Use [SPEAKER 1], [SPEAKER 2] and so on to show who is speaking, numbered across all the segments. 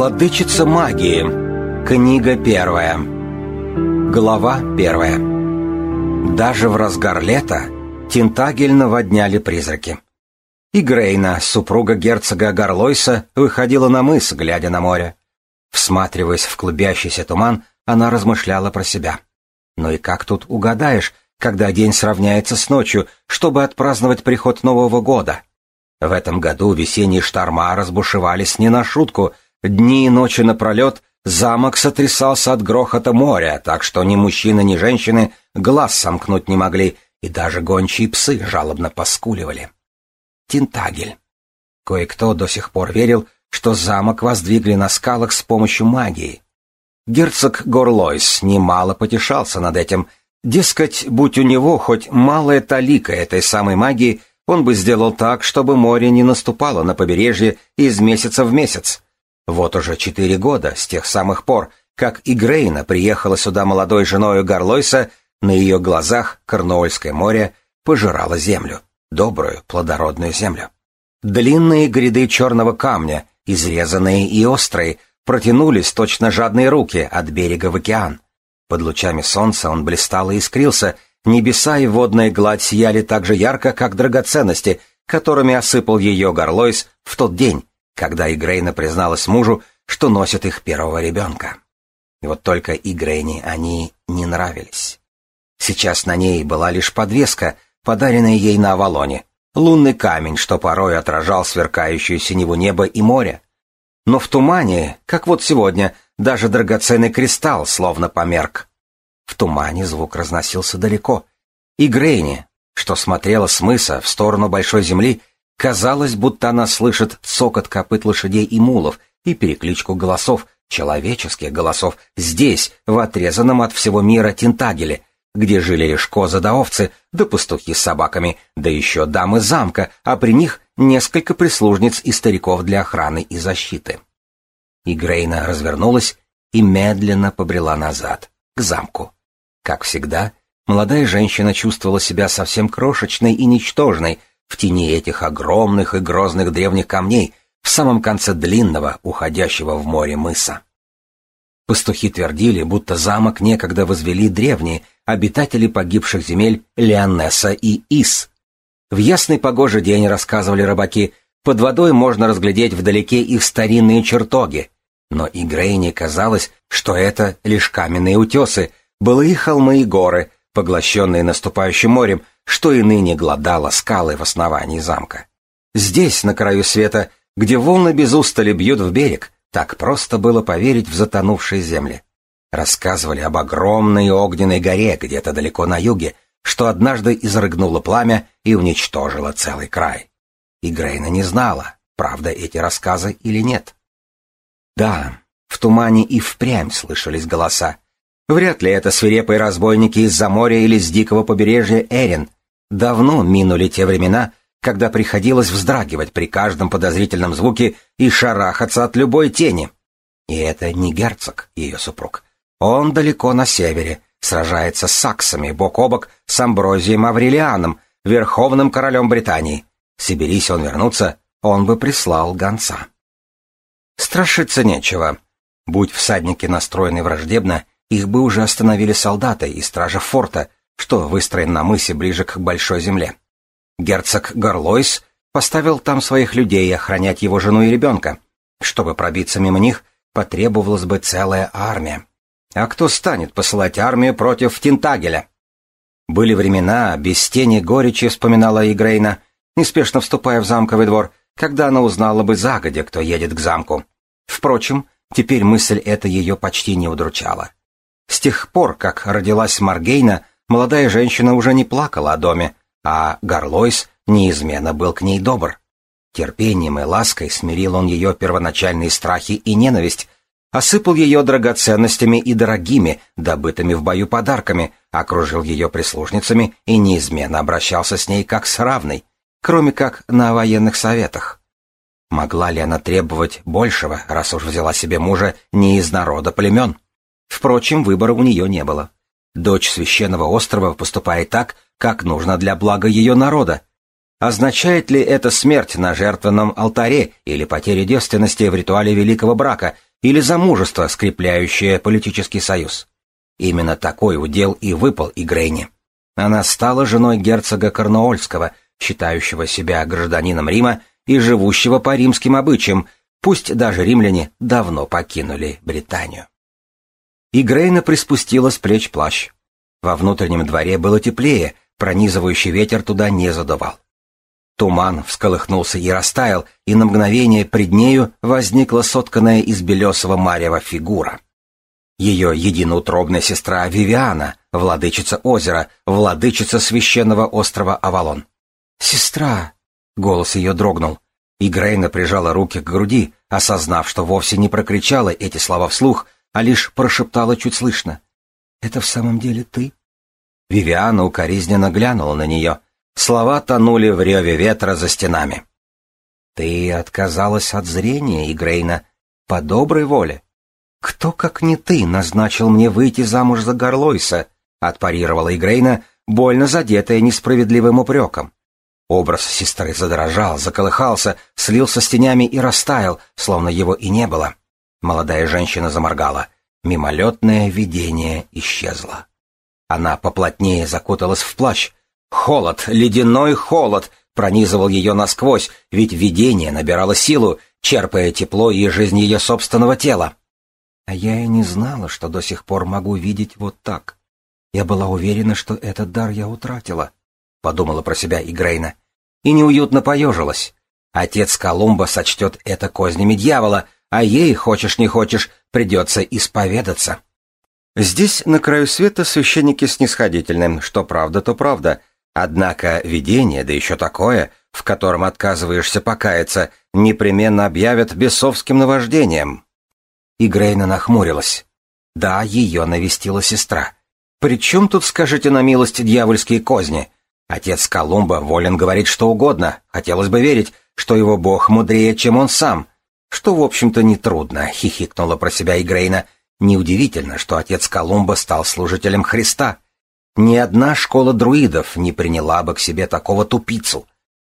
[SPEAKER 1] Владычица магии. Книга первая. Глава первая. Даже в разгар лета Тинтагель наводняли призраки. И Грейна, супруга герцога Гарлойса, выходила на мыс, глядя на море. Всматриваясь в клубящийся туман, она размышляла про себя. Ну и как тут угадаешь, когда день сравняется с ночью, чтобы отпраздновать приход Нового года? В этом году весенние шторма разбушевались не на шутку — Дни и ночи напролет замок сотрясался от грохота моря, так что ни мужчины, ни женщины глаз сомкнуть не могли, и даже гончие псы жалобно поскуливали. Тинтагель. Кое-кто до сих пор верил, что замок воздвигли на скалах с помощью магии. Герцог Горлойс немало потешался над этим. Дескать, будь у него хоть малая талика этой самой магии, он бы сделал так, чтобы море не наступало на побережье из месяца в месяц. Вот уже четыре года, с тех самых пор, как Игрейна приехала сюда молодой женой Гарлойса, на ее глазах Корнуольское море пожирало землю, добрую, плодородную землю. Длинные гряды черного камня, изрезанные и острые, протянулись точно жадные руки от берега в океан. Под лучами солнца он блистал и искрился, небеса и водная гладь сияли так же ярко, как драгоценности, которыми осыпал ее Гарлойс в тот день, когда Игрейна призналась мужу, что носит их первого ребенка. И вот только Игрейне они не нравились. Сейчас на ней была лишь подвеска, подаренная ей на Авалоне, лунный камень, что порой отражал сверкающую синеву небо и море. Но в тумане, как вот сегодня, даже драгоценный кристалл словно померк. В тумане звук разносился далеко. И Грейни, что смотрела с мыса в сторону большой земли, Казалось, будто она слышит цокот копыт лошадей и мулов и перекличку голосов, человеческих голосов, здесь, в отрезанном от всего мира Тинтагеле, где жили лишь козы да овцы, да пастухи с собаками, да еще дамы замка, а при них несколько прислужниц и стариков для охраны и защиты. И Грейна развернулась и медленно побрела назад, к замку. Как всегда, молодая женщина чувствовала себя совсем крошечной и ничтожной, в тени этих огромных и грозных древних камней в самом конце длинного, уходящего в море мыса. Пастухи твердили, будто замок некогда возвели древние, обитатели погибших земель Леонесса и Ис. В ясный погожий день, рассказывали рыбаки, под водой можно разглядеть вдалеке их старинные чертоги. Но и Грейне казалось, что это лишь каменные утесы, былые холмы и горы, поглощенные наступающим морем, что и ныне глодало скалы в основании замка. Здесь, на краю света, где волны без устали бьют в берег, так просто было поверить в затонувшие земли. Рассказывали об огромной огненной горе где-то далеко на юге, что однажды изрыгнуло пламя и уничтожило целый край. И Грейна не знала, правда эти рассказы или нет. Да, в тумане и впрямь слышались голоса. Вряд ли это свирепые разбойники из-за моря или с дикого побережья Эрин, Давно минули те времена, когда приходилось вздрагивать при каждом подозрительном звуке и шарахаться от любой тени. И это не герцог, ее супруг. Он далеко на севере, сражается с саксами бок о бок с Амброзием Аврелианом, верховным королем Британии. Соберись он вернуться, он бы прислал гонца. Страшиться нечего. Будь всадники настроены враждебно, их бы уже остановили солдаты и стража форта — что выстроен на мысе ближе к Большой Земле. Герцог Горлойс поставил там своих людей охранять его жену и ребенка. Чтобы пробиться мимо них, потребовалась бы целая армия. А кто станет посылать армию против Тинтагеля? Были времена, без тени горечи вспоминала Игрейна, неспешно вступая в замковый двор, когда она узнала бы загодя, кто едет к замку. Впрочем, теперь мысль эта ее почти не удручала. С тех пор, как родилась Маргейна, Молодая женщина уже не плакала о доме, а Гарлойс неизменно был к ней добр. Терпением и лаской смирил он ее первоначальные страхи и ненависть, осыпал ее драгоценностями и дорогими, добытыми в бою подарками, окружил ее прислужницами и неизменно обращался с ней как с равной, кроме как на военных советах. Могла ли она требовать большего, раз уж взяла себе мужа не из народа племен? Впрочем, выбора у нее не было. Дочь священного острова поступает так, как нужно для блага ее народа. Означает ли это смерть на жертвенном алтаре или потеря девственности в ритуале великого брака, или замужество, скрепляющее политический союз. Именно такой удел и выпал Игрейне. Она стала женой герцога Корнуольского, считающего себя гражданином Рима и живущего по римским обычаям, пусть даже римляне давно покинули Британию. Игрейна приспустила с плеч плащ. Во внутреннем дворе было теплее, пронизывающий ветер туда не задувал. Туман всколыхнулся и растаял, и на мгновение пред нею возникла сотканная из белесого марева фигура. Ее единоутробная сестра Вивиана, владычица озера, владычица священного острова Авалон. «Сестра!» — голос ее дрогнул. И Грейна прижала руки к груди, осознав, что вовсе не прокричала эти слова вслух, а лишь прошептала чуть слышно. «Это в самом деле ты?» Вивиана укоризненно глянула на нее — Слова тонули в реве ветра за стенами. «Ты отказалась от зрения, Игрейна, по доброй воле. Кто, как не ты, назначил мне выйти замуж за Горлойса?» — отпарировала Игрейна, больно задетая несправедливым упреком. Образ сестры задрожал, заколыхался, слился с тенями и растаял, словно его и не было. Молодая женщина заморгала. Мимолетное видение исчезло. Она поплотнее закуталась в плащ, Холод, ледяной холод пронизывал ее насквозь, ведь видение набирало силу, черпая тепло и жизнь ее собственного тела. А я и не знала, что до сих пор могу видеть вот так. Я была уверена, что этот дар я утратила, — подумала про себя Игрейна. И неуютно поежилась. Отец Колумба сочтет это кознями дьявола, а ей, хочешь не хочешь, придется исповедаться. Здесь, на краю света, священники снисходительны, что правда, то правда, Однако видение, да еще такое, в котором отказываешься покаяться, непременно объявят бесовским наваждением. И Грейна нахмурилась. Да, ее навестила сестра. Причем тут, скажите на милость, дьявольские козни? Отец Колумба волен говорить что угодно, хотелось бы верить, что его бог мудрее, чем он сам. Что, в общем-то, нетрудно, хихикнула про себя Игрейна. Неудивительно, что отец Колумба стал служителем Христа. Ни одна школа друидов не приняла бы к себе такого тупицу.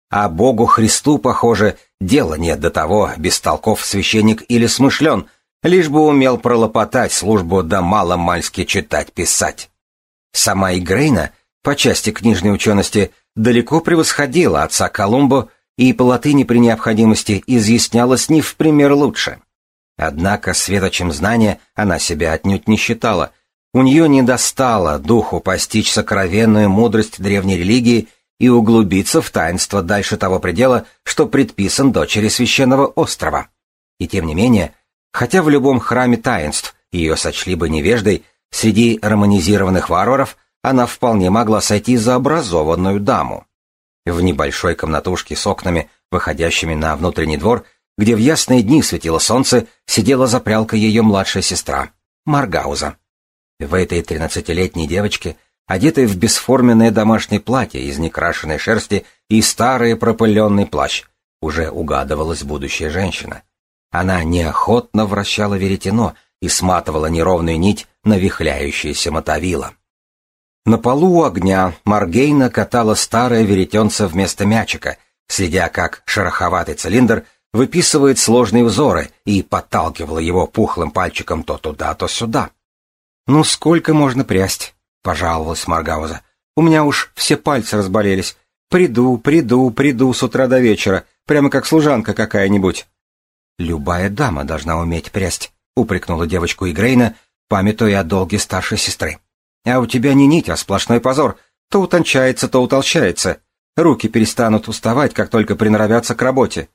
[SPEAKER 1] А Богу Христу, похоже, дела нет до того, бестолков священник или смышлен, лишь бы умел пролопотать службу да мало-мальски читать-писать. Сама Игрейна, по части книжной учености, далеко превосходила отца Колумбу и по латыни при необходимости изъяснялась не в пример лучше. Однако светочем знания она себя отнюдь не считала, у нее не достало духу постичь сокровенную мудрость древней религии и углубиться в таинство дальше того предела, что предписан дочери священного острова. И тем не менее, хотя в любом храме таинств ее сочли бы невеждой, среди романизированных варваров она вполне могла сойти за образованную даму. В небольшой комнатушке с окнами, выходящими на внутренний двор, где в ясные дни светило солнце, сидела за прялкой ее младшая сестра, Маргауза. В этой тринадцатилетней девочке, одетой в бесформенное домашнее платье из некрашенной шерсти и старый пропыленный плащ, уже угадывалась будущая женщина. Она неохотно вращала веретено и сматывала неровную нить на вихляющееся мотовило. На полу у огня Маргейна катала старое веретенце вместо мячика, следя, как шероховатый цилиндр выписывает сложные узоры и подталкивала его пухлым пальчиком то туда, то сюда. «Ну сколько можно прясть?» — пожаловалась Маргауза. «У меня уж все пальцы разболелись. Приду, приду, приду с утра до вечера, прямо как служанка какая-нибудь». «Любая дама должна уметь прясть», — упрекнула девочку Игрейна, памятуя о долге старшей сестры. «А у тебя не нить, а сплошной позор. То утончается, то утолщается. Руки перестанут уставать, как только приноровятся к работе.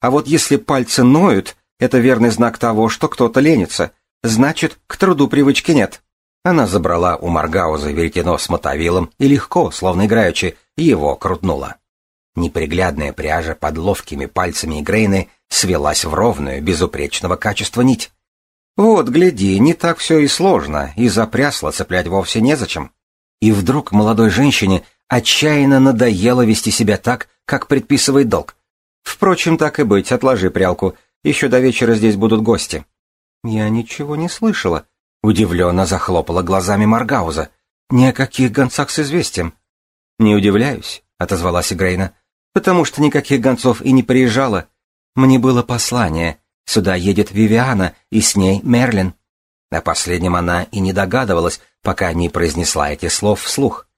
[SPEAKER 1] А вот если пальцы ноют, это верный знак того, что кто-то ленится. Значит, к труду привычки нет. Она забрала у Маргауза веретено с мотовилом и легко, словно играючи, его крутнула. Неприглядная пряжа под ловкими пальцами Грейны свелась в ровную, безупречного качества нить. Вот, гляди, не так все и сложно, и запрясло цеплять вовсе незачем. И вдруг молодой женщине отчаянно надоело вести себя так, как предписывает долг. Впрочем, так и быть, отложи прялку, еще до вечера здесь будут гости. «Я ничего не слышала», — удивленно захлопала глазами Маргауза. «Ни о каких гонцах с известием». «Не удивляюсь», — отозвалась Игрейна, «потому что никаких гонцов и не приезжало. Мне было послание. Сюда едет Вивиана, и с ней Мерлин». О последнем она и не догадывалась, пока не произнесла эти слов вслух.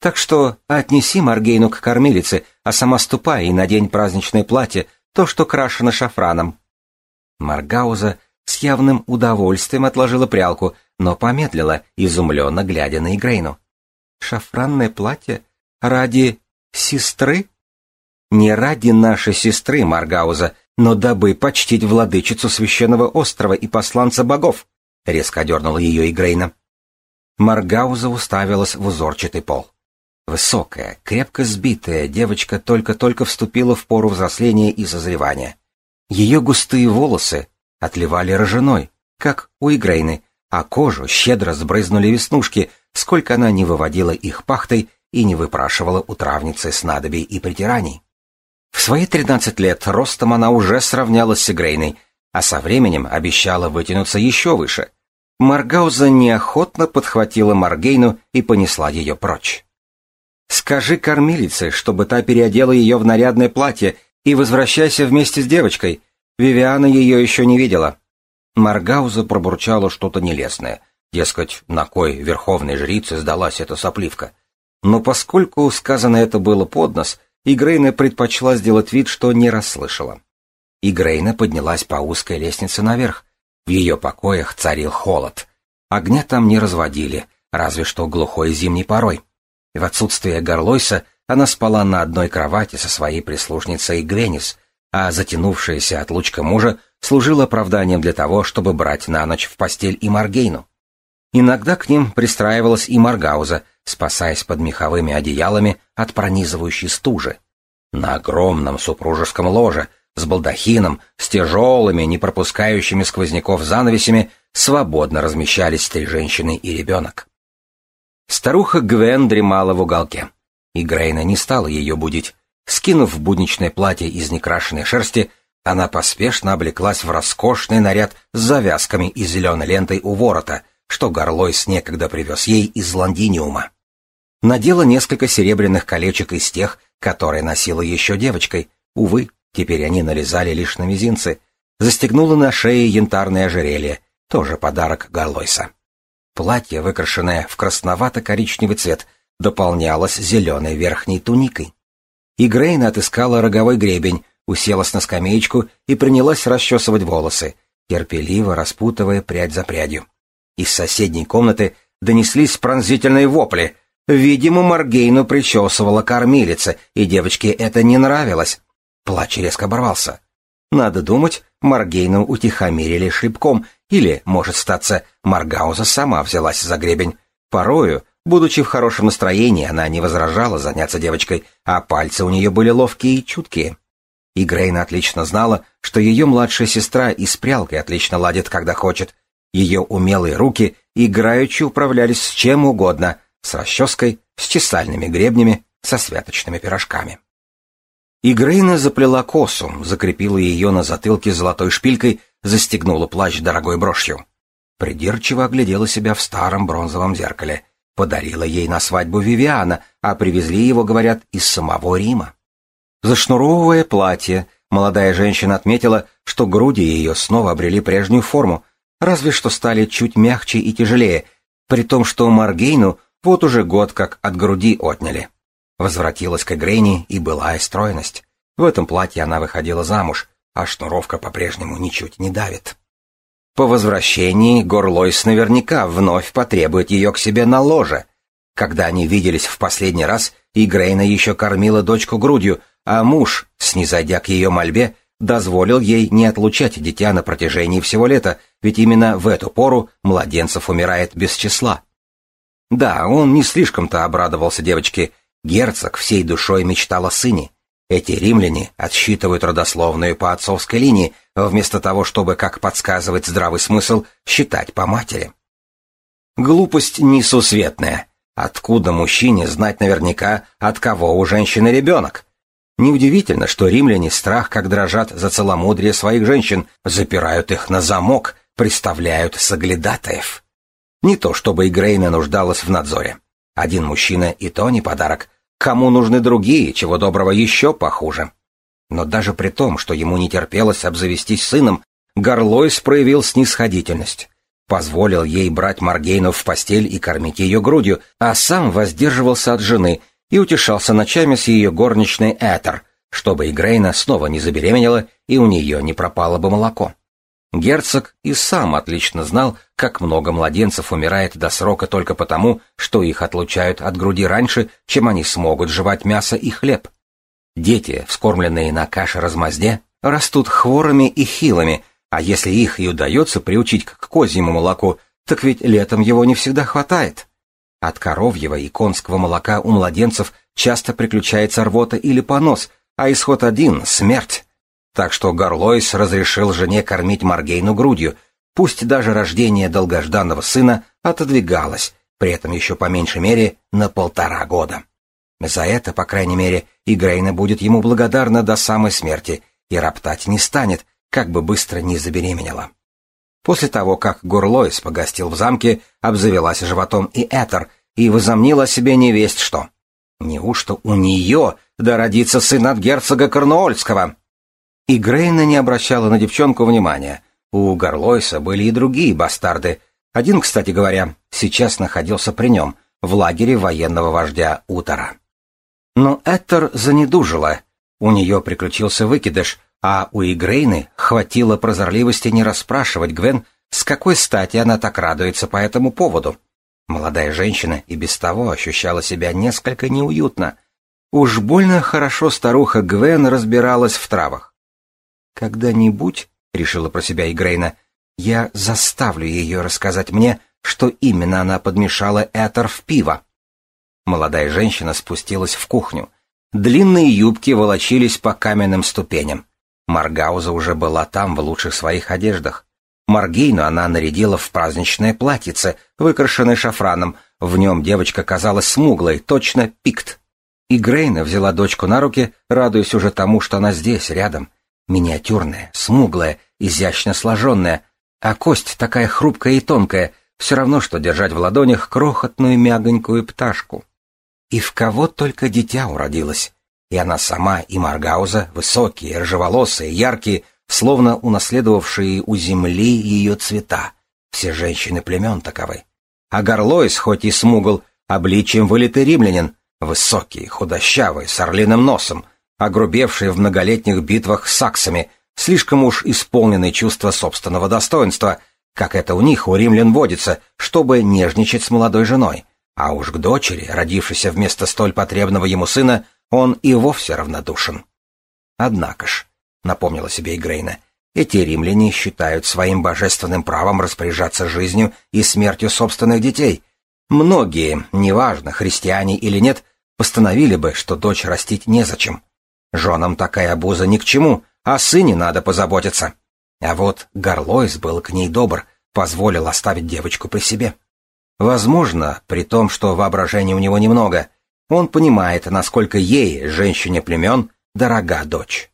[SPEAKER 1] «Так что отнеси Маргейну к кормилице, а сама ступай и надень праздничное платье, то, что крашено шафраном». Маргауза с явным удовольствием отложила прялку, но помедлила, изумленно глядя на Игрейну. «Шафранное платье? Ради сестры?» «Не ради нашей сестры, Маргауза, но дабы почтить владычицу священного острова и посланца богов», — резко одернула ее Игрейна. Маргауза уставилась в узорчатый пол. Высокая, крепко сбитая девочка только-только вступила в пору взросления и созревания. Ее густые волосы отливали рыжиной, как у Игрейны, а кожу щедро сбрызнули веснушки, сколько она не выводила их пахтой и не выпрашивала у травницы снадобий и притираний. В свои тринадцать лет ростом она уже сравнялась с Игрейной, а со временем обещала вытянуться еще выше. Маргауза неохотно подхватила Маргейну и понесла ее прочь. «Скажи кормилице, чтобы та переодела ее в нарядное платье и возвращайся вместе с девочкой. Вивиана ее еще не видела». Маргауза пробурчала что-то нелестное. Дескать, на кой верховной жрице сдалась эта сопливка. Но поскольку сказано это было под нос, Игрейна предпочла сделать вид, что не расслышала. Игрейна поднялась по узкой лестнице наверх. В ее покоях царил холод. Огня там не разводили, разве что глухой зимней порой. В отсутствие Горлойса она спала на одной кровати со своей прислужницей Гвенис, а затянувшаяся отлучка мужа служила оправданием для того, чтобы брать на ночь в постель и Маргейну. Иногда к ним пристраивалась и Маргауза, спасаясь под меховыми одеялами от пронизывающей стужи. На огромном супружеском ложе, с балдахином, с тяжелыми, не пропускающими сквозняков занавесями, свободно размещались три женщины и ребенок. Старуха Гвен дремала в уголке, и Грейна не стала ее будить. Скинув будничное платье из некрашенной шерсти, она поспешно облеклась в роскошный наряд с завязками и зеленой лентой у ворота, что Горлойс некогда привез ей из Лондиниума. Надела несколько серебряных колечек из тех, которые носила еще девочкой. Увы, теперь они налезали лишь на мизинцы. Застегнула на шее янтарное ожерелье, тоже подарок Горлойса. Платье, выкрашенное в красновато-коричневый цвет, дополнялось зеленой верхней туникой. И Грейна отыскала роговой гребень, уселась на скамеечку и принялась расчесывать волосы, терпеливо распутывая прядь за прядью. Из соседней комнаты донеслись пронзительные вопли. Видимо, Маргейну причесывала кормилица, и девочке это не нравилось. Плач резко оборвался. Надо думать, Маргейну утихомирили шлепком, или, может статься, Маргауза сама взялась за гребень. Порою, будучи в хорошем настроении, она не возражала заняться девочкой, а пальцы у нее были ловкие и чуткие. И Грейна отлично знала, что ее младшая сестра и с прялкой отлично ладит, когда хочет. Ее умелые руки играючи управлялись с чем угодно, с расческой, с чесальными гребнями, со святочными пирожками. И Грейна заплела косу, закрепила ее на затылке золотой шпилькой, застегнула плащ дорогой брошью. Придирчиво оглядела себя в старом бронзовом зеркале. Подарила ей на свадьбу Вивиана, а привезли его, говорят, из самого Рима. Зашнуровывая платье, молодая женщина отметила, что груди ее снова обрели прежнюю форму, разве что стали чуть мягче и тяжелее, при том, что Маргейну вот уже год как от груди отняли. Возвратилась к Грейни и была и стройность. В этом платье она выходила замуж, а шнуровка по-прежнему ничуть не давит. По возвращении Горлойс наверняка вновь потребует ее к себе на ложе. Когда они виделись в последний раз, и Грейна еще кормила дочку грудью, а муж, снизойдя к ее мольбе, дозволил ей не отлучать дитя на протяжении всего лета, ведь именно в эту пору младенцев умирает без числа. Да, он не слишком-то обрадовался девочке. Герцог всей душой мечтал о сыне. Эти римляне отсчитывают родословную по отцовской линии, вместо того, чтобы, как подсказывает здравый смысл, считать по матери. Глупость несусветная. Откуда мужчине знать наверняка, от кого у женщины ребенок? Неудивительно, что римляне страх как дрожат за целомудрие своих женщин, запирают их на замок, приставляют соглядатаев. Не то чтобы Игрейна нуждалась в надзоре. Один мужчина и то не подарок, Кому нужны другие, чего доброго еще похуже? Но даже при том, что ему не терпелось обзавестись сыном, Горлойс проявил снисходительность. Позволил ей брать Маргейну в постель и кормить ее грудью, а сам воздерживался от жены и утешался ночами с ее горничной Этер, чтобы Игрейна снова не забеременела и у нее не пропало бы молоко. Герцог и сам отлично знал, как много младенцев умирает до срока только потому, что их отлучают от груди раньше, чем они смогут жевать мясо и хлеб. Дети, вскормленные на каше-размазде, растут хворыми и хилыми, а если их и удается приучить к козьему молоку, так ведь летом его не всегда хватает. От коровьего и конского молока у младенцев часто приключается рвота или понос, а исход один — смерть. Так что Горлойс разрешил жене кормить Маргейну грудью, пусть даже рождение долгожданного сына отодвигалось, при этом еще по меньшей мере на полтора года. За это, по крайней мере, Игрейна будет ему благодарна до самой смерти и роптать не станет, как бы быстро не забеременела. После того, как Горлойс погостил в замке, обзавелась животом и Этер, и возомнила себе невесть что. Неужто у нее да родится сын от герцога Корнуольского? И Грейна не обращала на девчонку внимания. У Горлойса были и другие бастарды. Один, кстати говоря, сейчас находился при нем, в лагере военного вождя Утора. Но Эттер занедужила. У нее приключился выкидыш, а у Игрейны хватило прозорливости не расспрашивать Гвен, с какой стати она так радуется по этому поводу. Молодая женщина и без того ощущала себя несколько неуютно. Уж больно хорошо старуха Гвен разбиралась в травах. «Когда-нибудь, — решила про себя Игрейна, — я заставлю ее рассказать мне, что именно она подмешала Этер в пиво». Молодая женщина спустилась в кухню. Длинные юбки волочились по каменным ступеням. Маргауза уже была там в лучших своих одеждах. Маргейну она нарядила в праздничное платьице, выкрашенное шафраном. В нем девочка казалась смуглой, точно пикт. И Грейна взяла дочку на руки, радуясь уже тому, что она здесь, рядом. Миниатюрная, смуглая, изящно сложенная, а кость такая хрупкая и тонкая, все равно, что держать в ладонях крохотную мягонькую пташку. И в кого только дитя уродилось. И она сама, и Маргауза, высокие, рыжеволосые, яркие, словно унаследовавшие у земли ее цвета. Все женщины племен таковы. А Горлойс, хоть и смугл, обличием вылитый римлянин, высокий, худощавый, с орлиным носом — огрубевший в многолетних битвах с саксами, слишком уж исполненный чувства собственного достоинства, как это у них, у римлян водится, чтобы нежничать с молодой женой. А уж к дочери, родившейся вместо столь потребного ему сына, он и вовсе равнодушен. Однако ж, напомнила себе Игрейна, эти римляне считают своим божественным правом распоряжаться жизнью и смертью собственных детей. Многие, неважно, христиане или нет, постановили бы, что дочь растить незачем. Женам такая обуза ни к чему, о сыне надо позаботиться. А вот Горлойс был к ней добр, позволил оставить девочку при себе. Возможно, при том, что воображения у него немного, он понимает, насколько ей, женщине племен, дорога дочь.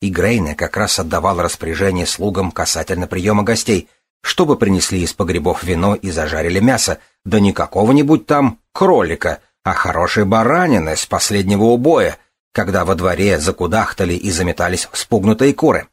[SPEAKER 1] И Грейна как раз отдавал распоряжение слугам касательно приема гостей, чтобы принесли из погребов вино и зажарили мясо, да не какого-нибудь там кролика, а хорошей баранины с последнего убоя, когда во дворе закудахтали и заметались спугнутые куры.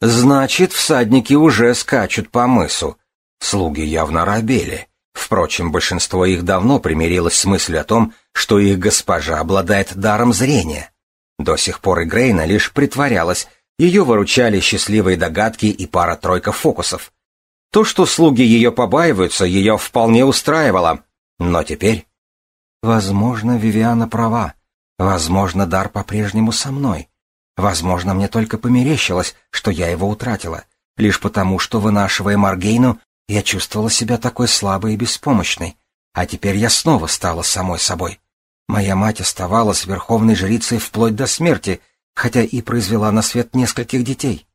[SPEAKER 1] Значит, всадники уже скачут по мысу. Слуги явно робели. Впрочем, большинство их давно примирилось с мыслью о том, что их госпожа обладает даром зрения. До сих пор Игрейна лишь притворялась, ее выручали счастливые догадки и пара-тройка фокусов. То, что слуги ее побаиваются, ее вполне устраивало. Но теперь... Возможно, Вивиана права. Возможно, дар по-прежнему со мной. Возможно, мне только померещилось, что я его утратила, лишь потому, что, вынашивая Маргейну, я чувствовала себя такой слабой и беспомощной, а теперь я снова стала самой собой. Моя мать оставалась верховной жрицей вплоть до смерти, хотя и произвела на свет нескольких детей.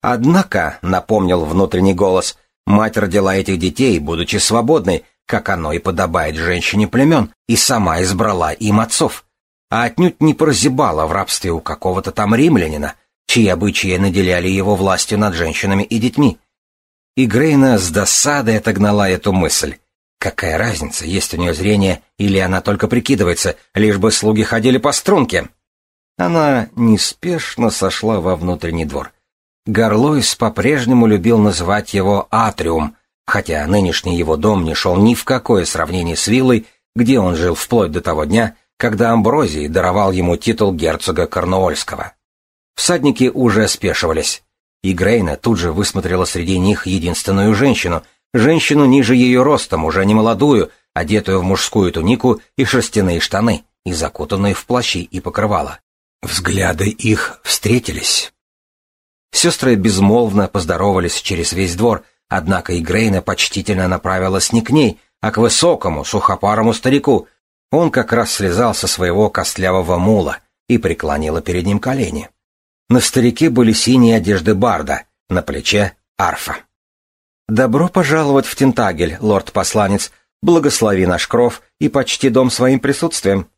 [SPEAKER 1] Однако, напомнил внутренний голос, мать родила этих детей, будучи свободной, как оно и подобает женщине племен, и сама избрала им отцов а отнюдь не прозябала в рабстве у какого-то там римлянина, чьи обычаи наделяли его властью над женщинами и детьми. И Грейна с досадой отогнала эту мысль. Какая разница, есть у нее зрение, или она только прикидывается, лишь бы слуги ходили по струнке? Она неспешно сошла во внутренний двор. Горлойс по-прежнему любил называть его Атриум, хотя нынешний его дом не шел ни в какое сравнение с виллой, где он жил вплоть до того дня, когда Амброзий даровал ему титул герцога Корнуольского. Всадники уже спешивались, и Грейна тут же высмотрела среди них единственную женщину, женщину ниже ее ростом, уже не молодую, одетую в мужскую тунику и шерстяные штаны, и закутанную в плащи и покрывала. Взгляды их встретились. Сестры безмолвно поздоровались через весь двор, однако и Грейна почтительно направилась не к ней, а к высокому, сухопарому старику. Он как раз слезал со своего костлявого мула и преклонила перед ним колени. На старике были синие одежды барда, на плече — арфа. «Добро пожаловать в Тентагель, лорд-посланец. Благослови наш кров и почти дом своим присутствием».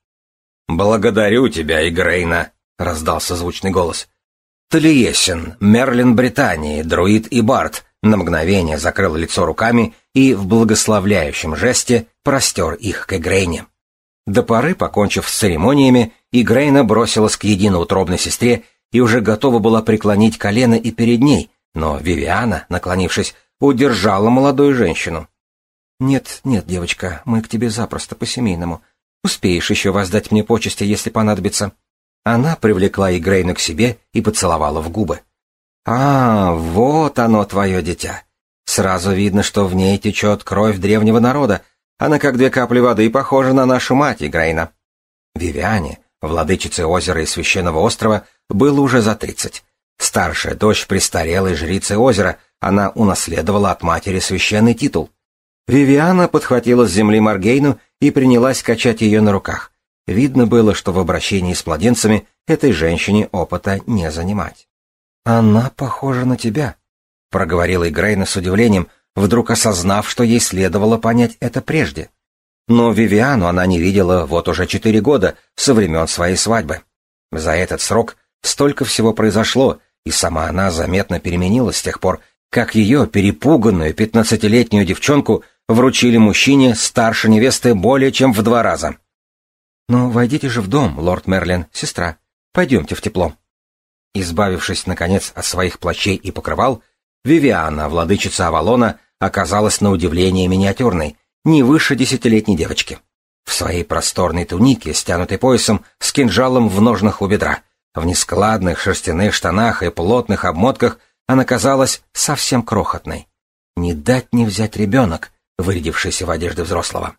[SPEAKER 2] «Благодарю тебя, Игрейна», — раздался звучный голос.
[SPEAKER 1] Талиесин, Мерлин Британии, Друид и Барт на мгновение закрыл лицо руками и в благословляющем жесте простер их к Игрейне. До поры, покончив с церемониями, Игрейна бросилась к единоутробной сестре и уже готова была преклонить колено и перед ней, но Вивиана, наклонившись, удержала молодую женщину. «Нет, нет, девочка, мы к тебе запросто по-семейному. Успеешь еще воздать мне почести, если понадобится». Она привлекла Игрейну к себе и поцеловала в губы. «А, вот оно, твое дитя. Сразу видно, что в ней течет кровь древнего народа. Она как две капли воды похожа на нашу мать, Игрейна». Вивиане, владычице озера и священного острова, было уже за тридцать. Старшая дочь престарелой жрицы озера, она унаследовала от матери священный титул. Вивиана подхватила с земли Маргейну и принялась качать ее на руках. Видно было, что в обращении с младенцами этой женщине опыта не занимать. «Она похожа на тебя», — проговорила Игрейна с удивлением, вдруг осознав, что ей следовало понять это прежде. Но Вивиану она не видела вот уже четыре года, со времен своей свадьбы. За этот срок столько всего произошло, и сама она заметно переменилась с тех пор, как ее перепуганную пятнадцатилетнюю девчонку вручили мужчине старше невесты более чем в два раза. «Ну, войдите же в дом, лорд Мерлин, сестра. Пойдемте в тепло». Избавившись, наконец, от своих плащей и покрывал, Вивиана, владычица Авалона, оказалась на удивление миниатюрной, не выше десятилетней девочки. В своей просторной тунике, стянутой поясом, с кинжалом в ножнах у бедра, в нескладных шерстяных штанах и плотных обмотках она казалась совсем крохотной. Не дать не взять ребенок, вырядившийся в одежды взрослого.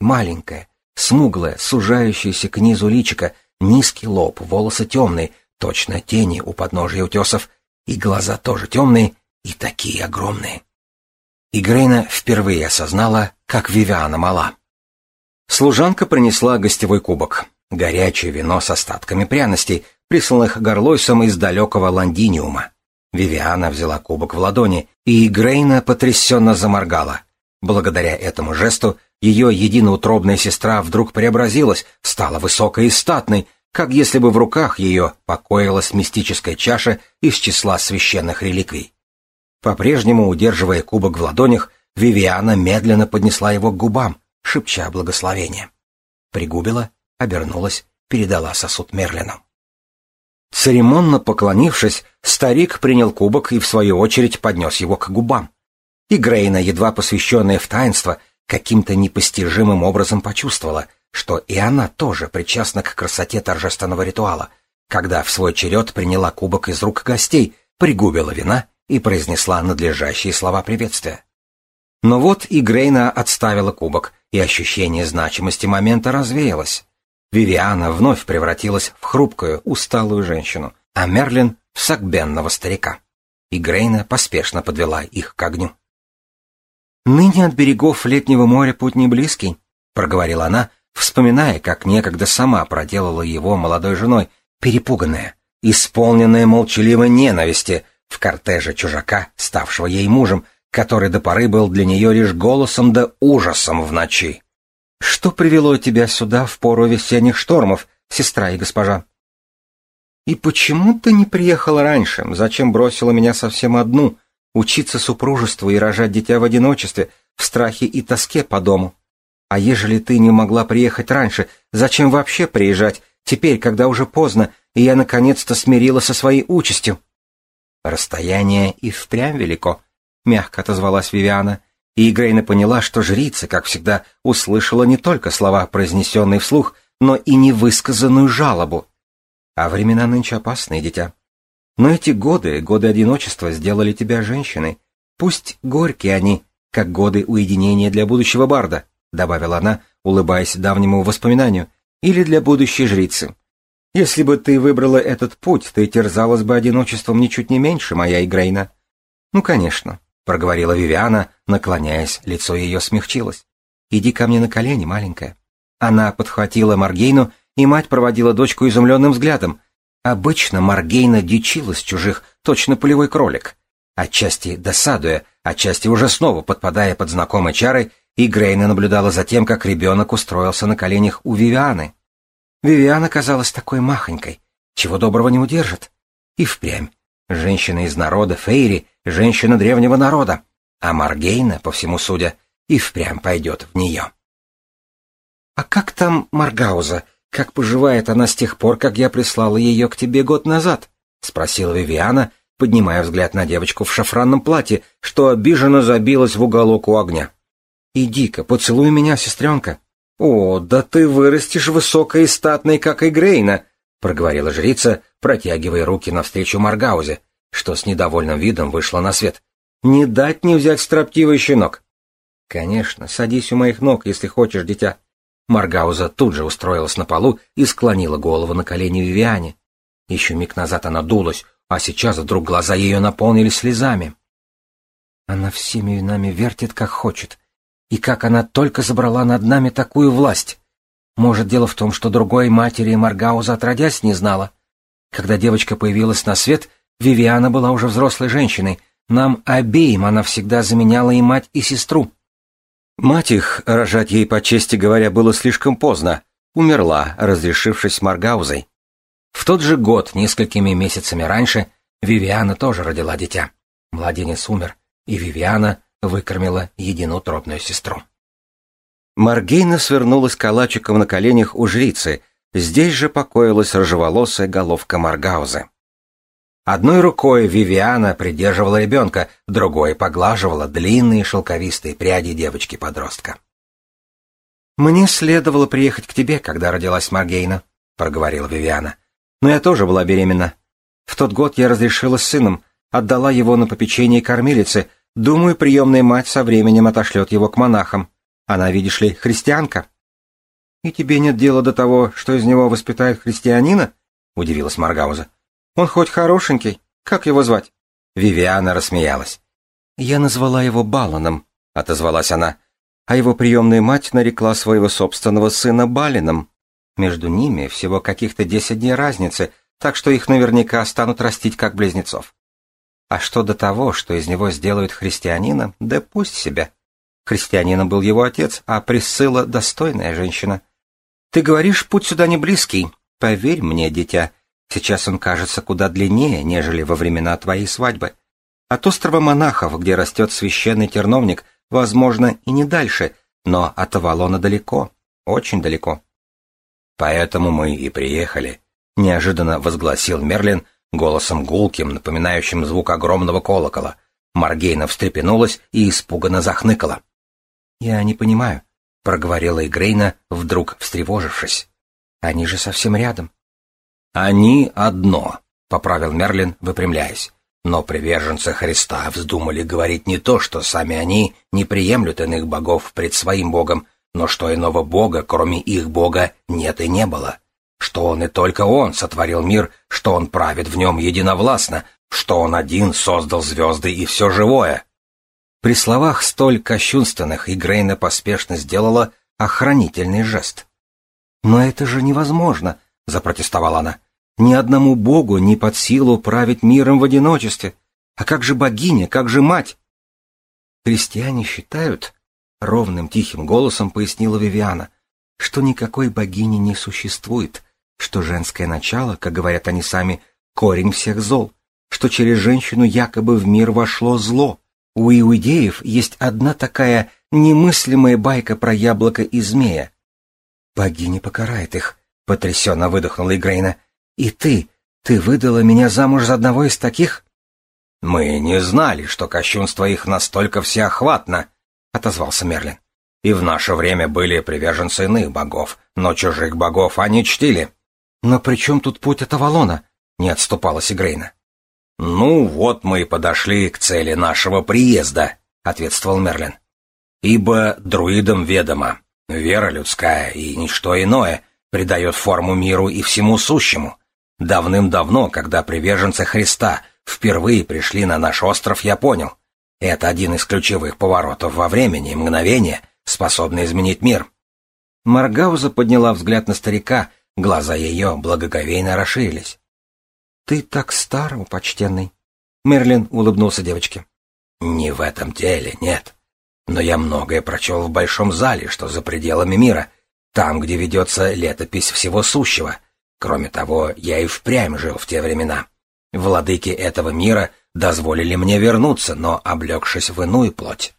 [SPEAKER 1] Маленькая, смуглая, сужающаяся к низу личика, низкий лоб, волосы темные, точно тени у подножия утесов, и глаза тоже темные и такие огромные. И Грейна впервые осознала, как Вивиана мала. Служанка принесла гостевой кубок, горячее вино с остатками пряностей, присланных горлойсом из далекого Лондиниума. Вивиана взяла кубок в ладони, и Грейна потрясенно заморгала. Благодаря этому жесту ее единоутробная сестра вдруг преобразилась, стала высокой и статной, как если бы в руках ее покоилась мистическая чаша из числа священных реликвий. По-прежнему, удерживая кубок в ладонях, Вивиана медленно поднесла его к губам, шепча благословение. Пригубила, обернулась, передала сосуд Мерлину. Церемонно поклонившись, старик принял кубок и, в свою очередь, поднес его к губам. И Грейна, едва посвященная в таинство, каким-то непостижимым образом почувствовала, что и она тоже причастна к красоте торжественного ритуала, когда в свой черед приняла кубок из рук гостей, пригубила вина и произнесла надлежащие слова приветствия. Но вот и Грейна отставила кубок, и ощущение значимости момента развеялось. Вивиана вновь превратилась в хрупкую, усталую женщину, а Мерлин — в сагбенного старика. И Грейна поспешно подвела их к огню. «Ныне от берегов летнего моря путь не близкий», — проговорила она, вспоминая, как некогда сама проделала его молодой женой, перепуганная, исполненная молчаливой ненависти, в кортеже чужака, ставшего ей мужем, который до поры был для нее лишь голосом да ужасом в ночи. «Что привело тебя сюда в пору весенних штормов, сестра и госпожа?» «И почему ты не приехала раньше? Зачем бросила меня совсем одну, учиться супружеству и рожать дитя в одиночестве, в страхе и тоске по дому? А ежели ты не могла приехать раньше, зачем вообще приезжать, теперь, когда уже поздно, и я наконец-то смирила со своей участью?» Расстояние и впрямь велико, мягко отозвалась Вивиана, и Грейна поняла, что жрица, как всегда, услышала не только слова, произнесенные вслух, но и невысказанную жалобу. А времена нынче опасные, дитя. Но эти годы, годы одиночества, сделали тебя женщиной. Пусть горькие они, как годы уединения для будущего барда, добавила она, улыбаясь давнему воспоминанию, или для будущей жрицы. Если бы ты выбрала этот путь, ты терзалась бы одиночеством ничуть не меньше, моя Игрейна. Ну, конечно, проговорила Вивиана, наклоняясь, лицо ее смягчилось. Иди ко мне на колени, маленькая. Она подхватила Маргейну, и мать проводила дочку изумленным взглядом, Обычно Маргейна дичилась чужих, точно полевой кролик. Отчасти досадуя, отчасти уже снова подпадая под знакомые чары, и Грейна наблюдала за тем, как ребенок устроился на коленях у Вивианы. Вивиана казалась такой махонькой, чего доброго не удержит. И впрямь. Женщина из народа Фейри, женщина древнего народа. А Маргейна, по всему судя, и впрямь пойдет в нее. «А как там Маргауза?» «Как поживает она с тех пор, как я прислала ее к тебе год назад?» — спросила Вивиана, поднимая взгляд на девочку в шафранном платье, что обиженно забилась в уголок у огня. «Иди-ка, поцелуй меня, сестренка». «О, да ты вырастешь высокой и статной, как и Грейна», — проговорила жрица, протягивая руки навстречу Маргаузе, что с недовольным видом вышла на свет. «Не дать не взять строптивый щенок». «Конечно, садись у моих ног, если хочешь, дитя», Маргауза тут же устроилась на полу и склонила голову на колени Вивиане. Еще миг назад она дулась, а сейчас вдруг глаза ее наполнились слезами. Она всеми нами вертит, как хочет. И как она только забрала над нами такую власть. Может, дело в том, что другой матери Маргауза отродясь не знала. Когда девочка появилась на свет, Вивиана была уже взрослой женщиной. Нам обеим она всегда заменяла и мать, и сестру. Мать их, рожать ей, по чести говоря, было слишком поздно, умерла, разрешившись Маргаузой. В тот же год, несколькими месяцами раньше, Вивиана тоже родила дитя. Младенец умер, и Вивиана выкормила единоутробную сестру. Маргейна свернулась калачиком на коленях у жрицы, здесь же покоилась рыжеволосая головка Маргаузы. Одной рукой Вивиана придерживала ребенка, другой поглаживала длинные шелковистые пряди девочки-подростка. «Мне следовало приехать к тебе, когда родилась Маргейна», — проговорила Вивиана. «Но я тоже была беременна. В тот год я разрешила с сыном, отдала его на попечение кормилицы. Думаю, приемная мать со временем отошлет его к монахам. Она, видишь ли, христианка». «И тебе нет дела до того, что из него воспитают христианина?» — удивилась Маргауза. Он хоть хорошенький. Как его звать?» Вивиана рассмеялась. «Я назвала его Баланом», — отозвалась она, а его приемная мать нарекла своего собственного сына Балином. Между ними всего каких-то десять дней разницы, так что их наверняка станут растить как близнецов. А что до того, что из него сделают христианина, да пусть себя. Христианином был его отец, а Присцилла — достойная женщина. Ты говоришь, путь сюда не близкий. Поверь мне, дитя, — Сейчас он кажется куда длиннее, нежели во времена твоей свадьбы. От острова монахов, где растет священный терновник, возможно, и не дальше, но от Авалона далеко, очень далеко. Поэтому мы и приехали, неожиданно возгласил Мерлин голосом гулким, напоминающим звук огромного колокола. Маргейна встрепенулась и испуганно захныкала. «Я не понимаю», — проговорила Игрейна, вдруг встревожившись. «Они же совсем рядом. «Они одно», — поправил Мерлин, выпрямляясь. Но приверженцы Христа вздумали говорить не то, что сами они не приемлют иных богов пред своим богом, но что иного бога, кроме их бога, нет и не было. Что он и только он сотворил мир, что он правит в нем единовластно, что он один создал звезды и все живое. При словах столь кощунственных Игрейна поспешно сделала охранительный жест. «Но это же невозможно!» — запротестовала она. Ни одному богу не под силу править миром в одиночестве. А как же богиня, как же мать? Христиане считают, — ровным тихим голосом пояснила Вивиана, — что никакой богини не существует, что женское начало, как говорят они сами, корень всех зол, что через женщину якобы в мир вошло зло. У иудеев есть одна такая немыслимая байка про яблоко и змея. Богиня покарает их, — потрясенно выдохнула Игрейна. «И ты, ты выдала меня замуж за одного из таких?»
[SPEAKER 2] Мы не знали, что кощунство их настолько всеохватно, отозвался Мерлин. И в наше время были приверженцы иных богов, но чужих богов они чтили.
[SPEAKER 1] Но при чем тут путь от Авалона? Не отступалась Игрейна.
[SPEAKER 2] Ну, вот мы и подошли к цели нашего приезда, ответствовал Мерлин. Ибо друидам ведомо, вера людская и ничто иное придает форму миру и всему сущему. Давным-давно, когда приверженцы Христа впервые пришли на наш остров, я понял. Это один из ключевых поворотов во времени, мгновения, способный изменить мир.
[SPEAKER 1] Маргауза подняла взгляд на старика, глаза ее благоговейно расширились. «Ты так стар, почтенный!» Мерлин улыбнулся девочке.
[SPEAKER 2] «Не в этом деле, нет. Но я многое прочел в большом зале, что за пределами мира, там, где ведется летопись всего сущего. Кроме того, я и впрямь жил в те времена. Владыки этого мира дозволили мне вернуться, но облегшись в иную плоть.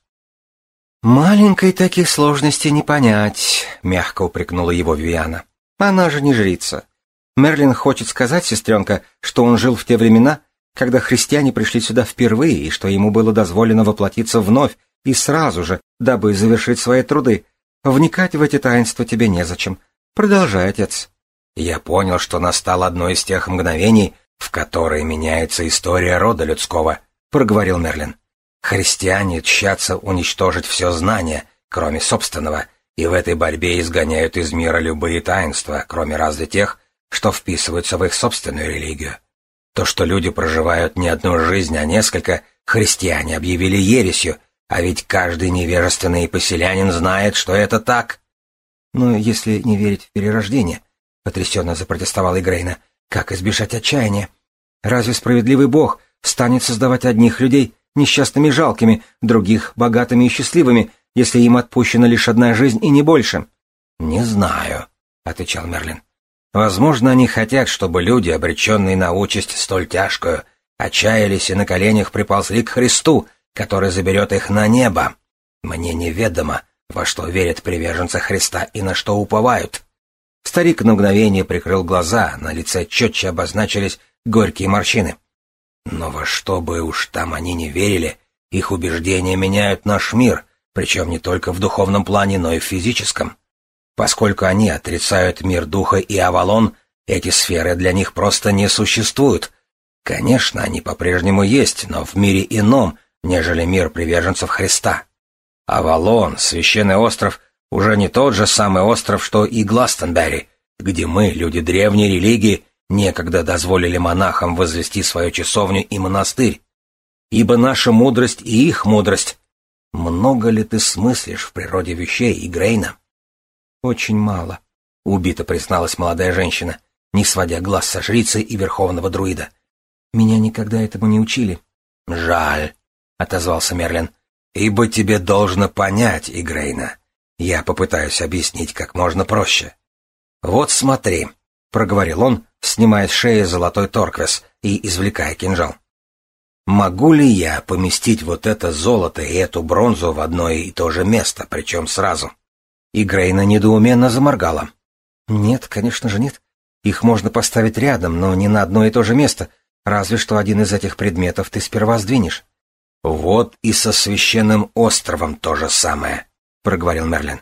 [SPEAKER 1] «Маленькой таких сложностей не понять», — мягко упрекнула его Виана. «Она же не жрица. Мерлин хочет сказать, сестренка, что он жил в те времена, когда христиане пришли сюда впервые, и что ему было дозволено воплотиться вновь и сразу же, дабы завершить свои труды. Вникать в эти таинства тебе незачем. Продолжай, отец.
[SPEAKER 2] Я понял, что настало одно из тех мгновений, в которые меняется история рода людского, проговорил Мерлин. Христиане тщатся уничтожить все знание, кроме собственного, и в этой борьбе изгоняют из мира любые таинства, кроме разве тех, что вписываются в их собственную религию. То, что люди проживают не одну жизнь, а несколько, христиане объявили ересью, а ведь каждый невежественный поселянин знает, что это так.
[SPEAKER 1] Но если не верить в перерождение, потрясенно запротестовала Игрейна, как избежать отчаяния? Разве справедливый бог станет создавать одних людей несчастными и жалкими, других богатыми и счастливыми, если им отпущена лишь одна жизнь и не больше?
[SPEAKER 2] Не знаю, отвечал Мерлин. Возможно, они хотят, чтобы люди, обреченные на участь столь тяжкую, отчаялись и на коленях приползли к Христу, который заберет их на небо. Мне неведомо, во что верят приверженцы Христа и на что уповают. Старик на мгновение прикрыл глаза, на лице четче обозначились горькие морщины. Но во что бы уж там они не верили, их убеждения меняют наш мир, причем не только в духовном плане, но и в физическом. Поскольку они отрицают мир духа и Авалон, эти сферы для них просто не существуют. Конечно, они по-прежнему есть, но в мире ином, нежели мир приверженцев Христа. Авалон, священный остров, уже не тот же самый остров, что и Гластенберри, где мы, люди древней религии, некогда дозволили монахам возвести свою часовню и монастырь. Ибо наша мудрость и их мудрость. Много ли ты смыслишь в природе вещей, Игрейна?
[SPEAKER 1] Очень мало, — убито призналась молодая женщина, не сводя глаз со жрицы и верховного друида. Меня никогда этому не учили.
[SPEAKER 2] Жаль, — отозвался Мерлин, — ибо тебе должно понять, Игрейна. Я попытаюсь объяснить как можно проще. Вот смотри, проговорил он, снимая с шеи золотой торквес и извлекая кинжал. Могу ли я поместить вот это золото и эту бронзу в одно и то же место, причем сразу? И Грейна недоуменно заморгала.
[SPEAKER 1] Нет, конечно же нет. Их можно поставить рядом, но не на одно и то же место, разве что один из этих предметов ты сперва сдвинешь.
[SPEAKER 2] Вот и со священным островом то же самое проговорил Мерлин.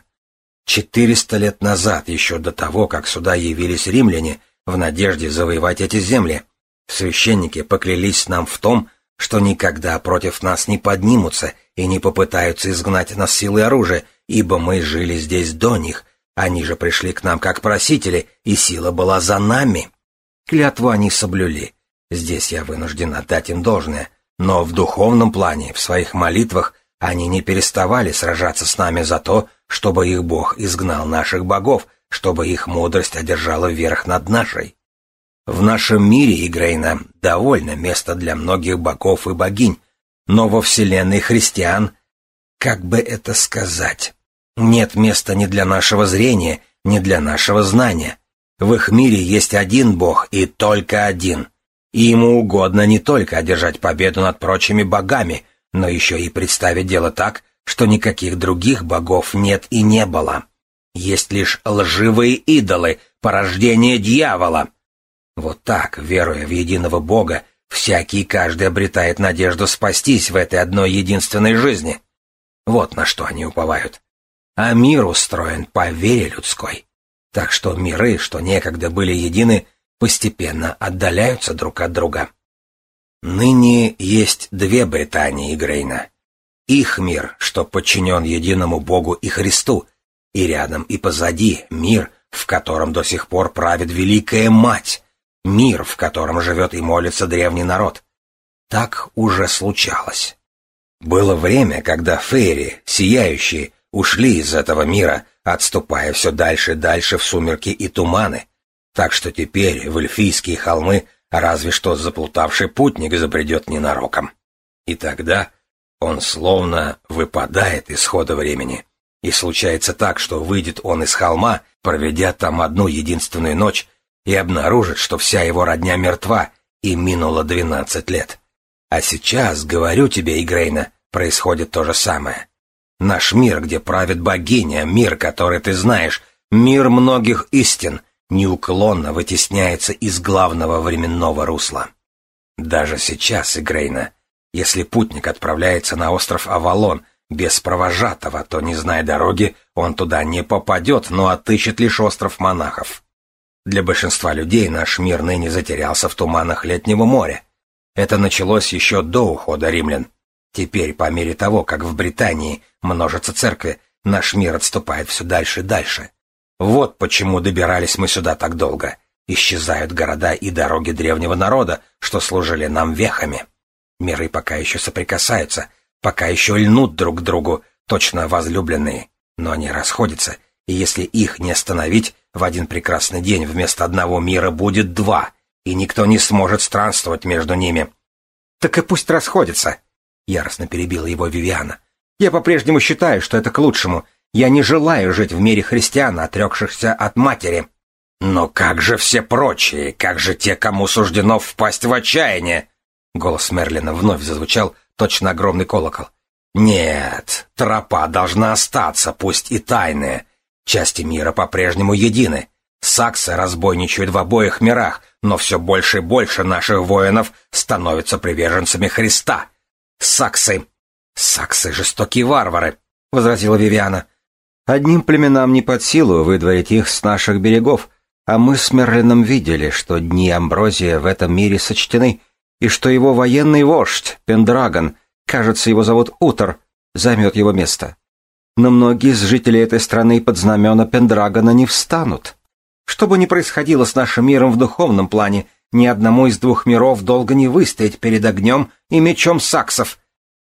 [SPEAKER 2] Четыреста лет назад, еще до того, как сюда явились римляне, в надежде завоевать эти земли, священники поклялись нам в том, что никогда против нас не поднимутся и не попытаются изгнать нас силой оружия, ибо мы жили здесь до них, они же пришли к нам как просители, и сила была за нами. Клятву они соблюли. Здесь я вынужден отдать им должное, но в духовном плане, в своих молитвах они не переставали сражаться с нами за то, чтобы их бог изгнал наших богов, чтобы их мудрость одержала верх над нашей. В нашем мире, Игрейна, довольно места для многих богов и богинь, но во вселенной христиан, как бы это сказать, нет места ни для нашего зрения, ни для нашего знания. В их мире есть один бог и только один. И ему угодно не только одержать победу над прочими богами, но еще и представить дело так, что никаких других богов нет и не было. Есть лишь лживые идолы, порождение дьявола. Вот так, веруя в единого Бога, Всякий и каждый обретает надежду спастись в этой одной единственной жизни. Вот на что они уповают. А мир устроен по вере людской. Так что миры, что некогда были едины, постепенно отдаляются друг от друга. Ныне есть две Британии, Грейна. Их мир, что подчинен единому Богу и Христу, и рядом и позади мир, в котором до сих пор правит Великая Мать, мир, в котором живет и молится древний народ. Так уже случалось. Было время, когда фейри, сияющие, ушли из этого мира, отступая все дальше и дальше в сумерки и туманы, так что теперь в эльфийские холмы разве что заплутавший путник забредет ненароком. И тогда он словно выпадает из хода времени. И случается так, что выйдет он из холма, проведя там одну единственную ночь, и обнаружит, что вся его родня мертва, и минуло двенадцать лет. А сейчас, говорю тебе, Игрейна, происходит то же самое. Наш мир, где правит богиня, мир, который ты знаешь, мир многих истин — неуклонно вытесняется из главного временного русла. Даже сейчас, Игрейна, если путник отправляется на остров Авалон без провожатого, то, не зная дороги, он туда не попадет, но отыщет лишь остров монахов. Для большинства людей наш мир ныне затерялся в туманах летнего моря. Это началось еще до ухода римлян. Теперь, по мере того, как в Британии множатся церкви, наш мир отступает все дальше и дальше. Вот почему добирались мы сюда так долго. Исчезают города и дороги древнего народа, что служили нам вехами. Миры пока еще соприкасаются, пока еще льнут друг к другу, точно возлюбленные. Но они расходятся, и если их не остановить, в один прекрасный день вместо одного мира будет два, и никто не сможет странствовать между ними. «Так и пусть расходятся!» — яростно перебила его Вивиана. «Я по-прежнему считаю, что это к лучшему, я не желаю жить в мире христиан, отрекшихся от матери. Но как же все прочие? Как же те, кому суждено впасть в отчаяние? Голос Мерлина вновь зазвучал, точно огромный колокол. Нет, тропа должна остаться, пусть и тайная. Части мира по-прежнему едины. Саксы разбойничают в обоих мирах, но все больше и больше наших воинов становятся приверженцами Христа. Саксы... Саксы — жестокие варвары, — возразила Вивиана. Одним племенам не под силу выдворить их с наших берегов, а мы с Мерлином видели, что дни Амброзия в этом мире сочтены, и что его военный вождь, Пендрагон, кажется, его зовут Утор, займет его место. Но многие из жителей этой страны под знамена Пендрагона не встанут. Что бы ни происходило с нашим миром в духовном плане, ни одному из двух миров долго не выстоять перед огнем и мечом саксов.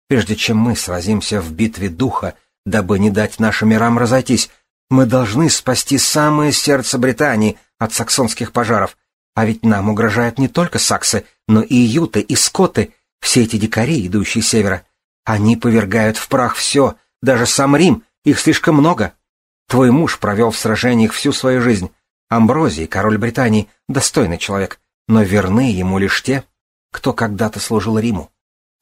[SPEAKER 2] Прежде чем мы сразимся в битве духа, Дабы не дать нашим мирам разойтись, мы должны спасти самое сердце Британии от саксонских пожаров. А ведь нам угрожают не только саксы, но и юты, и скоты, все эти дикари, идущие с севера. Они повергают в прах все, даже сам Рим, их слишком много. Твой муж провел в сражениях всю свою жизнь. Амброзий, король Британии, достойный человек, но верны ему лишь те, кто когда-то служил Риму.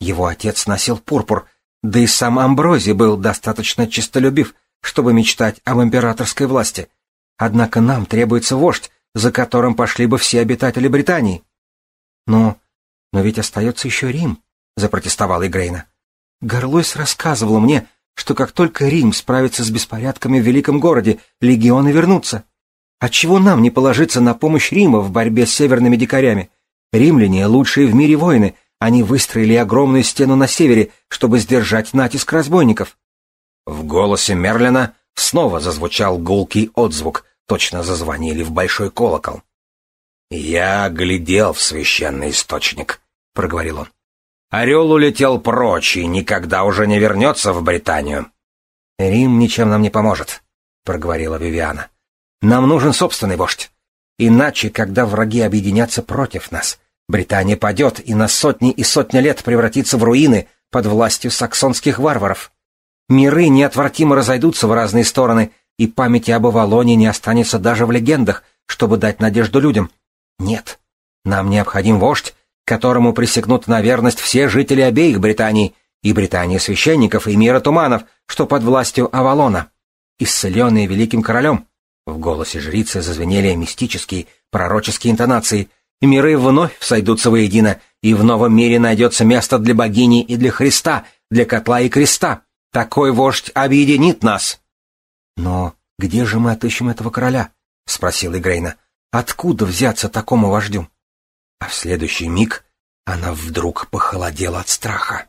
[SPEAKER 2] Его отец носил пурпур, да и сам Амброзий был достаточно честолюбив, чтобы мечтать об императорской власти. Однако нам требуется вождь, за которым пошли бы все обитатели Британии. Но, но ведь остается еще Рим, запротестовал Игрейна. Горлойс рассказывал мне, что как только Рим справится с беспорядками в великом городе, легионы вернутся. Отчего нам не положиться на помощь Рима в борьбе с северными дикарями? Римляне — лучшие в мире воины, они выстроили огромную стену на севере, чтобы сдержать натиск разбойников. В голосе Мерлина снова зазвучал гулкий отзвук, точно зазвонили в большой колокол. «Я глядел в священный источник», — проговорил он. «Орел улетел прочь и никогда уже не вернется в Британию». «Рим ничем нам не поможет», — проговорила Вивиана. «Нам нужен собственный вождь. Иначе, когда враги объединятся против нас, Британия падет и на сотни и сотни лет превратится в руины под властью саксонских варваров. Миры неотвратимо разойдутся в разные стороны, и памяти об Авалоне не останется даже в легендах, чтобы дать надежду людям. Нет, нам необходим вождь, которому присягнут на верность все жители обеих Британий, и Британии священников, и мира туманов, что под властью Авалона. Исцеленные великим королем. В голосе жрицы зазвенели мистические, пророческие интонации — Миры вновь сойдутся воедино,
[SPEAKER 1] и в новом мире найдется место для богини и для Христа, для котла и креста. Такой вождь объединит нас.
[SPEAKER 2] Но где же мы отыщем этого короля? спросил Игрейна. Откуда взяться такому вождю? А в следующий миг она вдруг похолодела от страха.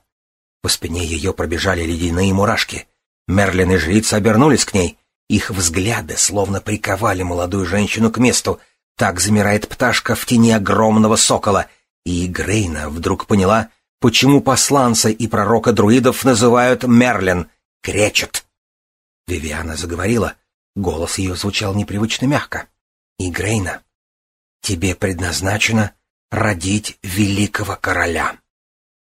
[SPEAKER 2] По спине ее пробежали ледяные мурашки. Мерлин и жрица обернулись к ней. Их взгляды словно приковали молодую женщину к месту. Так замирает пташка в тени огромного сокола. И Грейна вдруг поняла, почему посланца и пророка друидов называют Мерлин, кречет. Вивиана заговорила. Голос ее звучал непривычно мягко. И Грейна, тебе предназначено родить великого короля.